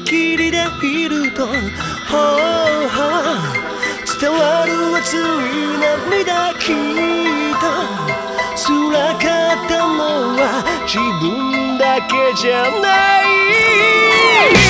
きりでいるとほうほう伝わる熱い涙きっとつらかったのは自分だけじゃない。